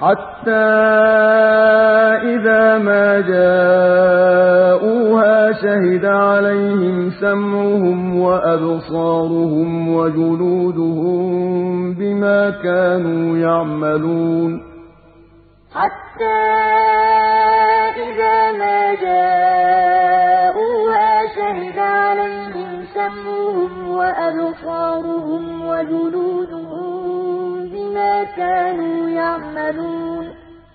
حَتَّىٰ إِذَا مَا جَاءُوهَا شَهِدَ عَلَيْهِمْ سَمْعُهُمْ وَأَبْصَارُهُمْ وَجُلُودُهُم بِمَا كَانُوا يَعْمَلُونَ. حَتَّىٰ إِذَا مَا جَاءُوهَا شَهِدَ عَلَيْهِمْ سَمْعُهُمْ وَأَبْصَارُهُمْ وَجُلُودُهُم كَانُوا يَعْمَلُونَ.